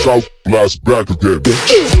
Shout blast back again, bitch.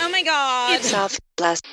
Oh my god. It's off blast.